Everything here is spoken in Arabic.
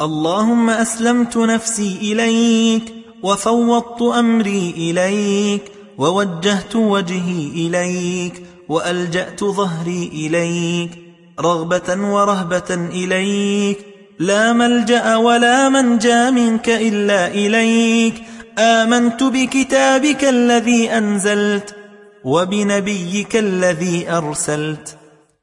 اللهم أسلمت نفسي إليك وفوضت أمري إليك ووجهت وجهي إليك وألجأت ظهري إليك رغبة ورهبة إليك لا ملجأ ولا منجى منك إلا إليك آمنت بكتابك الذي أنزلت وبنبيك الذي أرسلت